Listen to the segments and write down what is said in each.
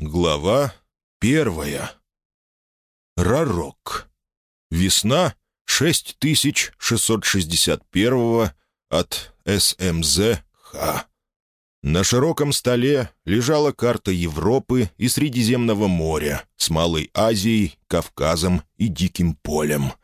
Глава первая. Рарок. Весна 6661 от СМЗ Х. На широком столе лежала карта Европы и Средиземного моря с Малой Азией, Кавказом и Диким полем.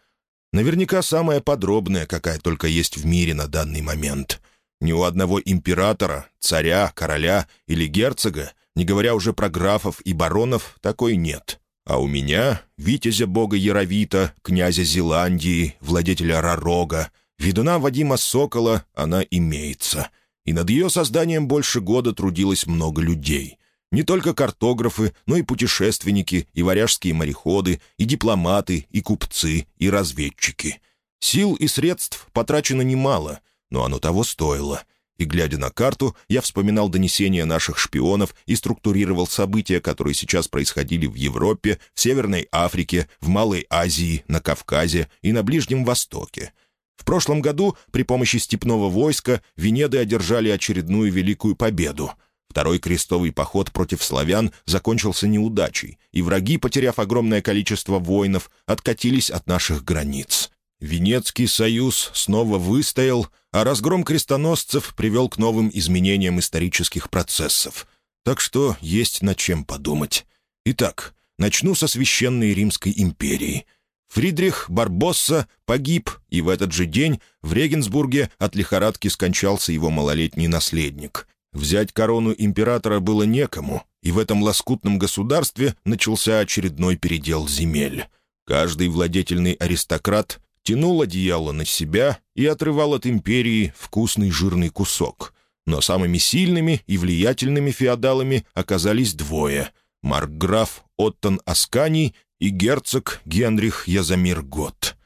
Наверняка самая подробная, какая только есть в мире на данный момент. Ни у одного императора, царя, короля или герцога не говоря уже про графов и баронов, такой нет. А у меня, витязя бога Яровита, князя Зеландии, владетеля Рарога, ведуна Вадима Сокола, она имеется. И над ее созданием больше года трудилось много людей. Не только картографы, но и путешественники, и варяжские мореходы, и дипломаты, и купцы, и разведчики. Сил и средств потрачено немало, но оно того стоило — и, глядя на карту, я вспоминал донесения наших шпионов и структурировал события, которые сейчас происходили в Европе, в Северной Африке, в Малой Азии, на Кавказе и на Ближнем Востоке. В прошлом году при помощи степного войска Венеды одержали очередную великую победу. Второй крестовый поход против славян закончился неудачей, и враги, потеряв огромное количество воинов, откатились от наших границ. Венецкий союз снова выстоял, а разгром крестоносцев привел к новым изменениям исторических процессов. Так что есть над чем подумать. Итак, начну со Священной Римской империи. Фридрих Барбосса погиб, и в этот же день в Регенсбурге от лихорадки скончался его малолетний наследник. Взять корону императора было некому, и в этом лоскутном государстве начался очередной передел земель. Каждый владетельный аристократ тянул одеяло на себя и отрывал от империи вкусный жирный кусок. Но самыми сильными и влиятельными феодалами оказались двое — маркграф Оттон Асканий и герцог Генрих Язамир Гот.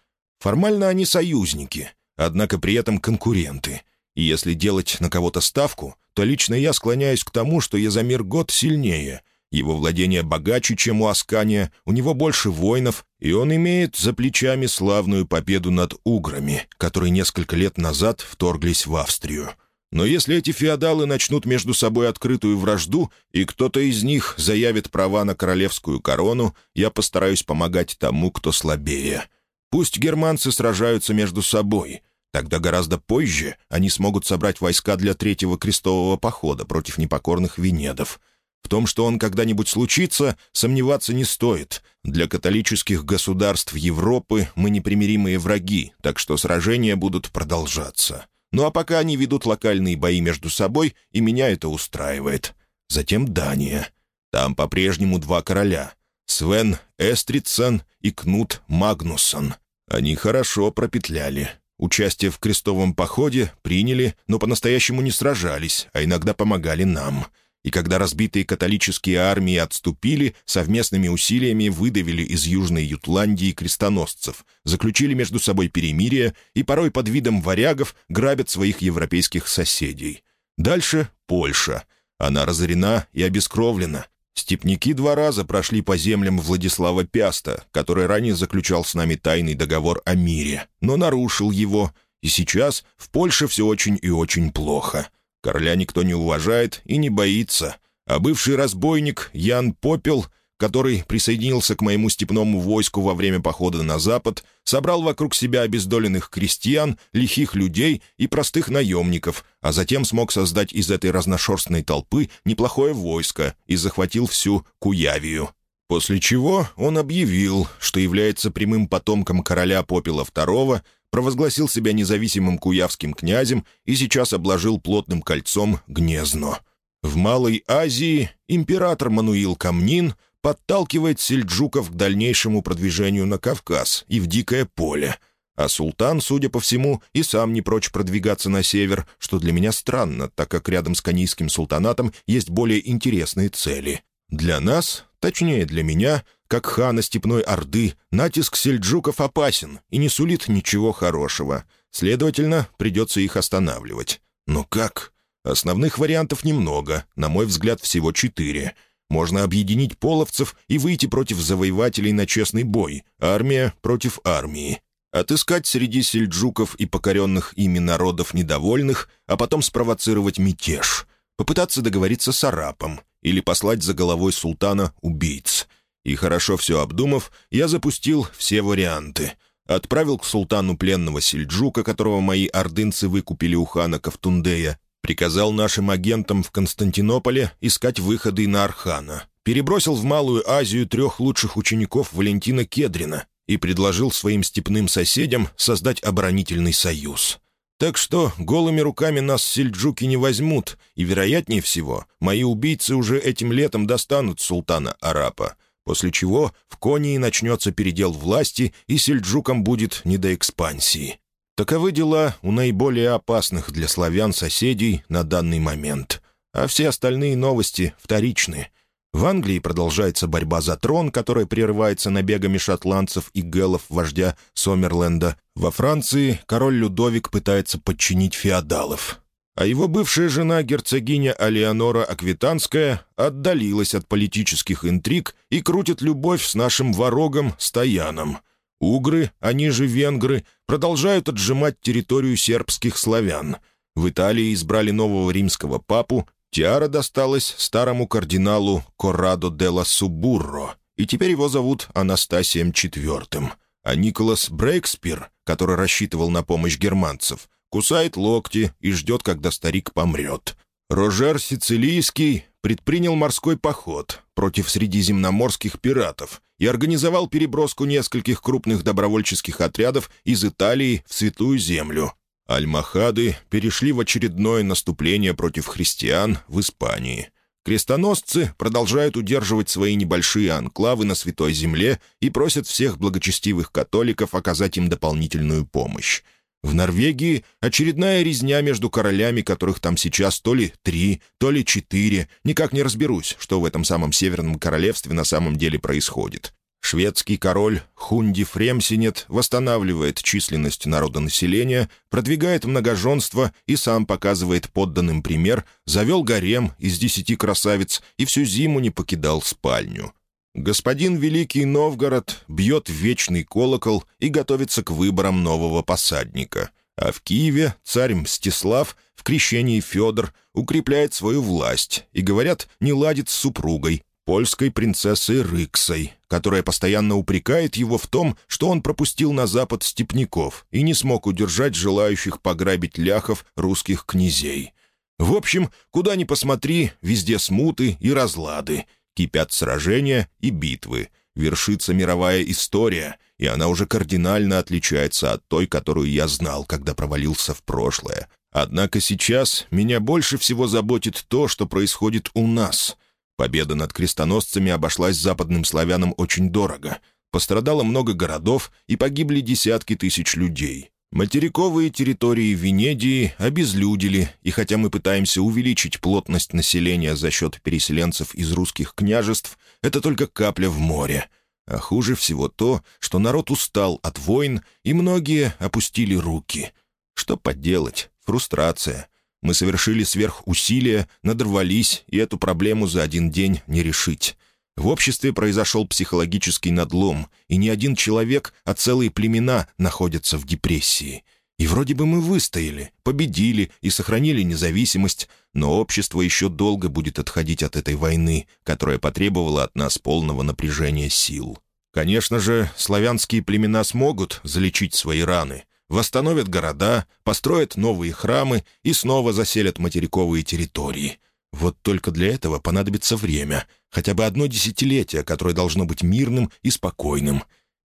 Формально они союзники, однако при этом конкуренты. И если делать на кого-то ставку, то лично я склоняюсь к тому, что Язамир Гот сильнее — его владение богаче, чем у Аскания, у него больше воинов, и он имеет за плечами славную победу над уграми, которые несколько лет назад вторглись в Австрию. Но если эти феодалы начнут между собой открытую вражду, и кто-то из них заявит права на королевскую корону, я постараюсь помогать тому, кто слабее. Пусть германцы сражаются между собой. Тогда гораздо позже они смогут собрать войска для третьего крестового похода против непокорных венедов. В том, что он когда-нибудь случится, сомневаться не стоит. Для католических государств Европы мы непримиримые враги, так что сражения будут продолжаться. Ну а пока они ведут локальные бои между собой, и меня это устраивает. Затем Дания. Там по-прежнему два короля — Свен Эстридсон и Кнут Магнуссон. Они хорошо пропетляли. Участие в крестовом походе приняли, но по-настоящему не сражались, а иногда помогали нам — и когда разбитые католические армии отступили, совместными усилиями выдавили из Южной Ютландии крестоносцев, заключили между собой перемирие и порой под видом варягов грабят своих европейских соседей. Дальше — Польша. Она разорена и обескровлена. Степники два раза прошли по землям Владислава Пяста, который ранее заключал с нами тайный договор о мире, но нарушил его, и сейчас в Польше все очень и очень плохо — Короля никто не уважает и не боится, а бывший разбойник Ян Попел, который присоединился к моему степному войску во время похода на запад, собрал вокруг себя обездоленных крестьян, лихих людей и простых наемников, а затем смог создать из этой разношерстной толпы неплохое войско и захватил всю Куявию. После чего он объявил, что является прямым потомком короля Попела II провозгласил себя независимым куявским князем и сейчас обложил плотным кольцом Гнезно. В Малой Азии император Мануил Камнин подталкивает сельджуков к дальнейшему продвижению на Кавказ и в Дикое поле, а султан, судя по всему, и сам не прочь продвигаться на север, что для меня странно, так как рядом с Канийским султанатом есть более интересные цели. Для нас, точнее для меня, как хана Степной Орды, натиск сельджуков опасен и не сулит ничего хорошего. Следовательно, придется их останавливать. Но как? Основных вариантов немного, на мой взгляд, всего четыре. Можно объединить половцев и выйти против завоевателей на честный бой, армия против армии. Отыскать среди сельджуков и покоренных ими народов недовольных, а потом спровоцировать мятеж. Попытаться договориться с арапом или послать за головой султана убийц. И хорошо все обдумав, я запустил все варианты. Отправил к султану пленного сельджука, которого мои ордынцы выкупили у хана Кавтундея, приказал нашим агентам в Константинополе искать выходы на Архана, перебросил в Малую Азию трех лучших учеников Валентина Кедрина и предложил своим степным соседям создать оборонительный союз. Так что голыми руками нас сельджуки не возьмут, и, вероятнее всего, мои убийцы уже этим летом достанут султана Арапа, после чего в Конии начнется передел власти, и сельджукам будет не до экспансии. Таковы дела у наиболее опасных для славян соседей на данный момент. А все остальные новости вторичны. В Англии продолжается борьба за трон, которая прерывается набегами шотландцев и гэллов вождя Сомерленда. Во Франции король Людовик пытается подчинить феодалов. А его бывшая жена, герцогиня Алеонора Аквитанская, отдалилась от политических интриг и крутит любовь с нашим ворогом Стояном. Угры, они же венгры, продолжают отжимать территорию сербских славян. В Италии избрали нового римского папу, Тиара досталась старому кардиналу Коррадо де ла Субурро, и теперь его зовут Анастасием IV. А Николас Брейкспир, который рассчитывал на помощь германцев, кусает локти и ждет, когда старик помрет. Рожер Сицилийский предпринял морской поход против средиземноморских пиратов и организовал переброску нескольких крупных добровольческих отрядов из Италии в Святую Землю, Аль-Махады перешли в очередное наступление против христиан в Испании. Крестоносцы продолжают удерживать свои небольшие анклавы на Святой Земле и просят всех благочестивых католиков оказать им дополнительную помощь. В Норвегии очередная резня между королями, которых там сейчас то ли три, то ли четыре. Никак не разберусь, что в этом самом Северном Королевстве на самом деле происходит. Шведский король Хунди Фремсинет восстанавливает численность народонаселения, продвигает многоженство и сам показывает подданным пример, завел гарем из десяти красавиц и всю зиму не покидал спальню. Господин Великий Новгород бьет вечный колокол и готовится к выборам нового посадника. А в Киеве царь Мстислав в крещении Федор укрепляет свою власть и, говорят, не ладит с супругой, польской принцессой Рыксой, которая постоянно упрекает его в том, что он пропустил на запад степняков и не смог удержать желающих пограбить ляхов русских князей. В общем, куда ни посмотри, везде смуты и разлады, кипят сражения и битвы, вершится мировая история, и она уже кардинально отличается от той, которую я знал, когда провалился в прошлое. Однако сейчас меня больше всего заботит то, что происходит у нас — Победа над крестоносцами обошлась западным славянам очень дорого. Пострадало много городов и погибли десятки тысяч людей. Материковые территории Венедии обезлюдили, и хотя мы пытаемся увеличить плотность населения за счет переселенцев из русских княжеств, это только капля в море. А хуже всего то, что народ устал от войн, и многие опустили руки. Что поделать? Фрустрация — мы совершили сверхусилия, надорвались, и эту проблему за один день не решить. В обществе произошел психологический надлом, и не один человек, а целые племена находятся в депрессии. И вроде бы мы выстояли, победили и сохранили независимость, но общество еще долго будет отходить от этой войны, которая потребовала от нас полного напряжения сил. Конечно же, славянские племена смогут залечить свои раны, восстановят города, построят новые храмы и снова заселят материковые территории. Вот только для этого понадобится время, хотя бы одно десятилетие, которое должно быть мирным и спокойным.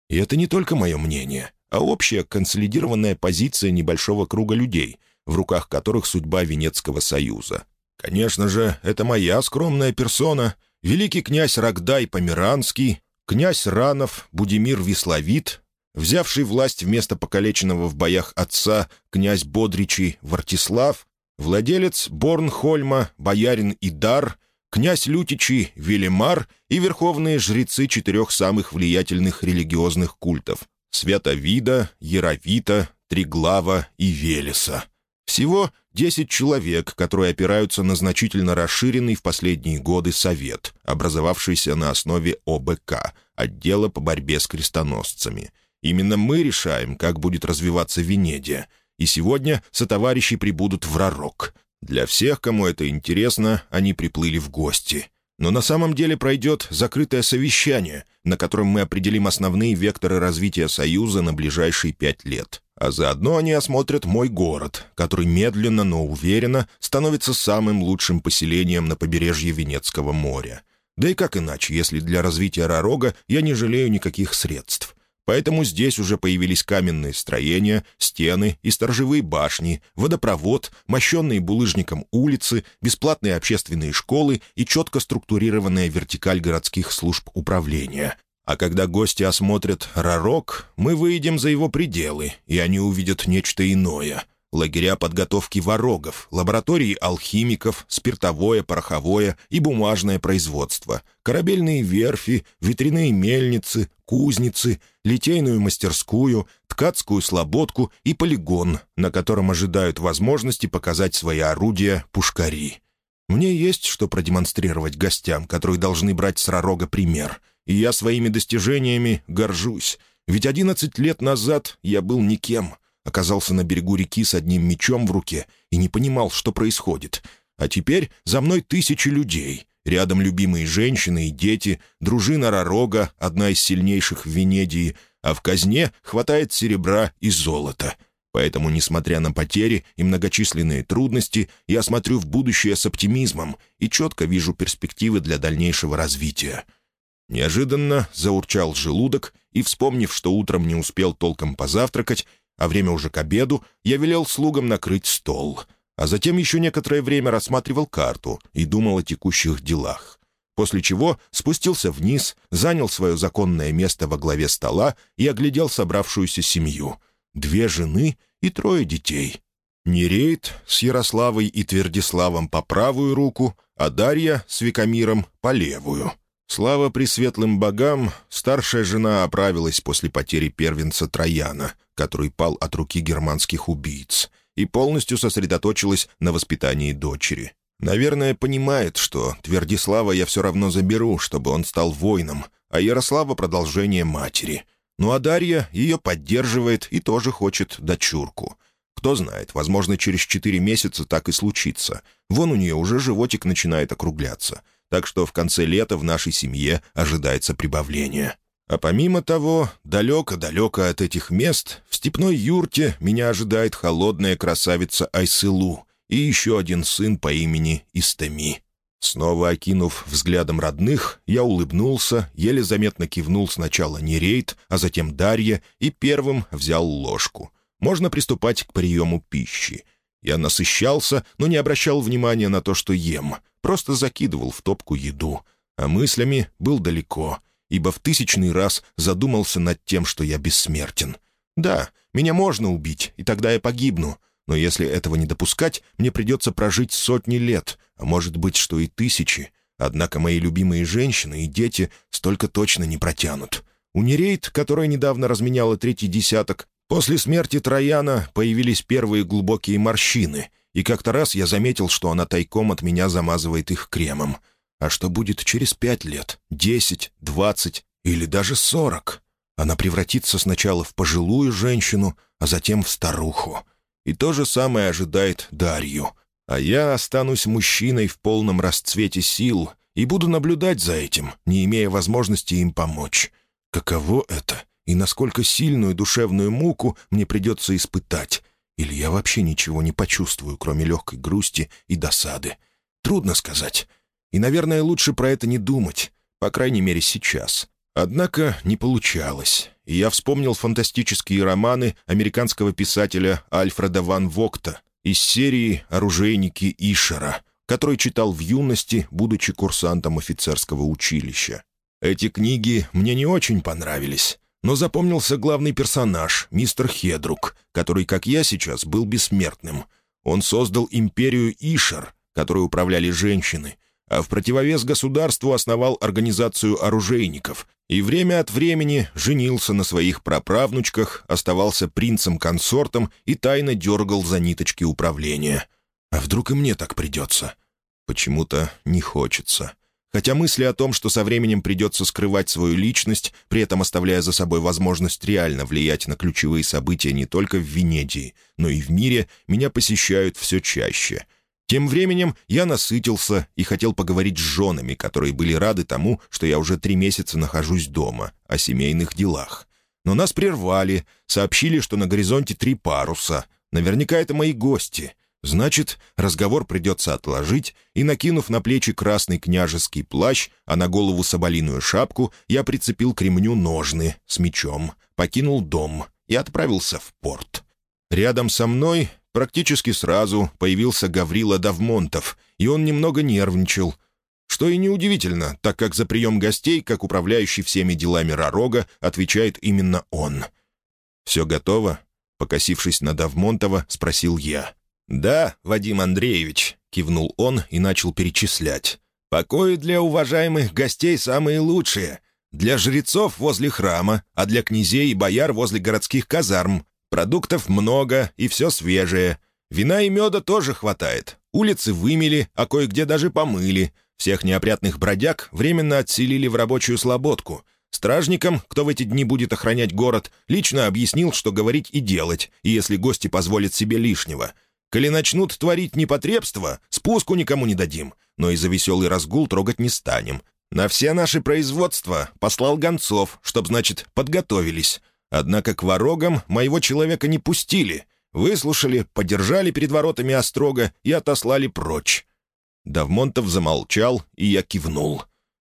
И это не только мое мнение, а общая консолидированная позиция небольшого круга людей, в руках которых судьба Венецкого союза. Конечно же, это моя скромная персона, великий князь Рогдай Померанский, князь Ранов, Будимир Весловит, взявший власть вместо покалеченного в боях отца князь Бодричий Вартислав, владелец Борнхольма, боярин Идар, князь Лютичи Велимар и верховные жрецы четырех самых влиятельных религиозных культов — Святовида, Яровита, Триглава и Велеса. Всего десять человек, которые опираются на значительно расширенный в последние годы совет, образовавшийся на основе ОБК — отдела по борьбе с крестоносцами — Именно мы решаем, как будет развиваться Венедия. И сегодня сотоварищи прибудут в Ророк. Для всех, кому это интересно, они приплыли в гости. Но на самом деле пройдет закрытое совещание, на котором мы определим основные векторы развития Союза на ближайшие пять лет. А заодно они осмотрят мой город, который медленно, но уверенно становится самым лучшим поселением на побережье Венецкого моря. Да и как иначе, если для развития Ророга я не жалею никаких средств. Поэтому здесь уже появились каменные строения, стены и сторожевые башни, водопровод, мощенные булыжником улицы, бесплатные общественные школы и четко структурированная вертикаль городских служб управления. А когда гости осмотрят Ророк, мы выйдем за его пределы, и они увидят нечто иное — лагеря подготовки ворогов, лаборатории алхимиков, спиртовое, пороховое и бумажное производство, корабельные верфи, ветряные мельницы, кузницы, литейную мастерскую, ткацкую слободку и полигон, на котором ожидают возможности показать свои орудия пушкари. Мне есть что продемонстрировать гостям, которые должны брать с Ророга пример, и я своими достижениями горжусь, ведь одиннадцать лет назад я был никем — оказался на берегу реки с одним мечом в руке и не понимал, что происходит. А теперь за мной тысячи людей. Рядом любимые женщины и дети, дружина Ророга, одна из сильнейших в Венедии, а в казне хватает серебра и золота. Поэтому, несмотря на потери и многочисленные трудности, я смотрю в будущее с оптимизмом и четко вижу перспективы для дальнейшего развития. Неожиданно заурчал желудок, и, вспомнив, что утром не успел толком позавтракать, а время уже к обеду, я велел слугам накрыть стол, а затем еще некоторое время рассматривал карту и думал о текущих делах. После чего спустился вниз, занял свое законное место во главе стола и оглядел собравшуюся семью. Две жены и трое детей. Нерейд с Ярославой и Твердиславом по правую руку, а Дарья с Викамиром по левую. Слава пресветлым богам, старшая жена оправилась после потери первенца Трояна, который пал от руки германских убийц, и полностью сосредоточилась на воспитании дочери. Наверное, понимает, что Твердислава я все равно заберу, чтобы он стал воином, а Ярослава — продолжение матери. Ну а Дарья ее поддерживает и тоже хочет дочурку. Кто знает, возможно, через четыре месяца так и случится. Вон у нее уже животик начинает округляться. Так что в конце лета в нашей семье ожидается прибавление. А помимо того, далеко-далеко от этих мест, в степной юрте меня ожидает холодная красавица Айсылу и еще один сын по имени Истами. Снова окинув взглядом родных, я улыбнулся, еле заметно кивнул сначала Нерейт, а затем Дарья и первым взял ложку. Можно приступать к приему пищи. Я насыщался, но не обращал внимания на то, что ем, просто закидывал в топку еду, а мыслями был далеко — ибо в тысячный раз задумался над тем, что я бессмертен. Да, меня можно убить, и тогда я погибну, но если этого не допускать, мне придется прожить сотни лет, а может быть, что и тысячи. Однако мои любимые женщины и дети столько точно не протянут. У Нерейт, которая недавно разменяла третий десяток, после смерти Трояна появились первые глубокие морщины, и как-то раз я заметил, что она тайком от меня замазывает их кремом — а что будет через пять лет, десять, двадцать или даже сорок? Она превратится сначала в пожилую женщину, а затем в старуху. И то же самое ожидает Дарью. А я останусь мужчиной в полном расцвете сил и буду наблюдать за этим, не имея возможности им помочь. Каково это? И насколько сильную душевную муку мне придется испытать? Или я вообще ничего не почувствую, кроме легкой грусти и досады? Трудно сказать. И, наверное, лучше про это не думать, по крайней мере, сейчас. Однако не получалось, и я вспомнил фантастические романы американского писателя Альфреда ван Вокта из серии «Оружейники Ишера», который читал в юности, будучи курсантом офицерского училища. Эти книги мне не очень понравились, но запомнился главный персонаж, мистер Хедрук, который, как я сейчас, был бессмертным. Он создал империю Ишер, которой управляли женщины, а в противовес государству основал организацию оружейников и время от времени женился на своих праправнучках, оставался принцем-консортом и тайно дергал за ниточки управления. А вдруг и мне так придется? Почему-то не хочется. Хотя мысли о том, что со временем придется скрывать свою личность, при этом оставляя за собой возможность реально влиять на ключевые события не только в Венедии, но и в мире, меня посещают все чаще — Тем временем я насытился и хотел поговорить с женами, которые были рады тому, что я уже три месяца нахожусь дома, о семейных делах. Но нас прервали, сообщили, что на горизонте три паруса. Наверняка это мои гости. Значит, разговор придется отложить, и, накинув на плечи красный княжеский плащ, а на голову соболиную шапку, я прицепил к ремню ножны с мечом, покинул дом и отправился в порт. Рядом со мной практически сразу появился Гаврила Давмонтов, и он немного нервничал. Что и неудивительно, так как за прием гостей, как управляющий всеми делами Ророга, отвечает именно он. «Все готово?» — покосившись на Давмонтова, спросил я. «Да, Вадим Андреевич», — кивнул он и начал перечислять. «Покои для уважаемых гостей самые лучшие. Для жрецов возле храма, а для князей и бояр возле городских казарм. Продуктов много и все свежее. Вина и меда тоже хватает. Улицы вымели, а кое-где даже помыли. Всех неопрятных бродяг временно отселили в рабочую слободку. Стражникам, кто в эти дни будет охранять город, лично объяснил, что говорить и делать, и если гости позволят себе лишнего. Коли начнут творить непотребство, спуску никому не дадим, но и за веселый разгул трогать не станем. На все наши производства послал гонцов, чтоб, значит, подготовились. Однако к ворогам моего человека не пустили. Выслушали, подержали перед воротами острога и отослали прочь. Давмонтов замолчал, и я кивнул.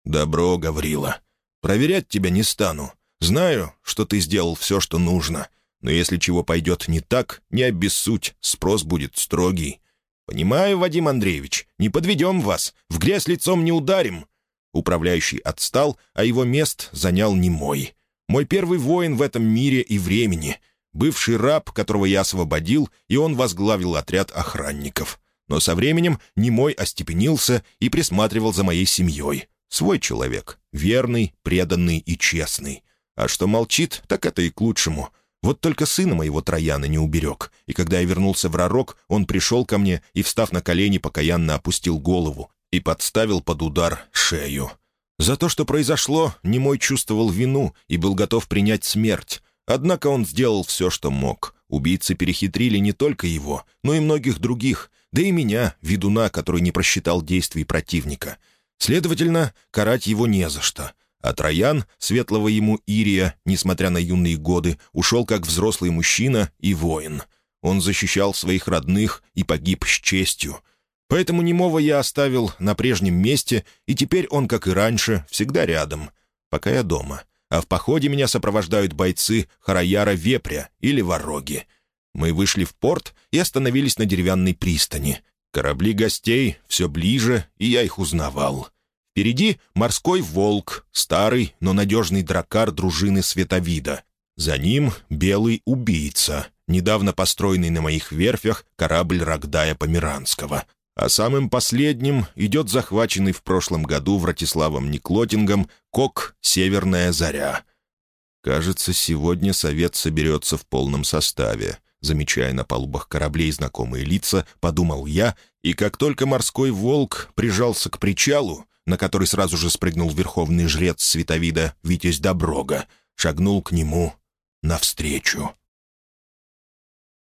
«Добро, Гаврила. Проверять тебя не стану. Знаю, что ты сделал все, что нужно. Но если чего пойдет не так, не обессудь, спрос будет строгий. Понимаю, Вадим Андреевич, не подведем вас, в грязь лицом не ударим». Управляющий отстал, а его мест занял не мой. Мой первый воин в этом мире и времени. Бывший раб, которого я освободил, и он возглавил отряд охранников. Но со временем немой остепенился и присматривал за моей семьей. Свой человек, верный, преданный и честный. А что молчит, так это и к лучшему — вот только сына моего Трояна не уберег, и когда я вернулся в Ророк, он пришел ко мне и, встав на колени, покаянно опустил голову и подставил под удар шею. За то, что произошло, Немой чувствовал вину и был готов принять смерть. Однако он сделал все, что мог. Убийцы перехитрили не только его, но и многих других, да и меня, ведуна, который не просчитал действий противника. Следовательно, карать его не за что — а Троян, светлого ему Ирия, несмотря на юные годы, ушел как взрослый мужчина и воин. Он защищал своих родных и погиб с честью. Поэтому немого я оставил на прежнем месте, и теперь он, как и раньше, всегда рядом, пока я дома. А в походе меня сопровождают бойцы Хараяра Вепря или Вороги. Мы вышли в порт и остановились на деревянной пристани. Корабли гостей все ближе, и я их узнавал. Впереди морской волк, старый, но надежный дракар дружины Световида. За ним белый убийца, недавно построенный на моих верфях корабль Рогдая Померанского. А самым последним идет захваченный в прошлом году Вратиславом Никлотингом кок «Северная заря». Кажется, сегодня совет соберется в полном составе. Замечая на палубах кораблей знакомые лица, подумал я, и как только морской волк прижался к причалу, на который сразу же спрыгнул верховный жрец Световида Витязь Доброга, шагнул к нему навстречу.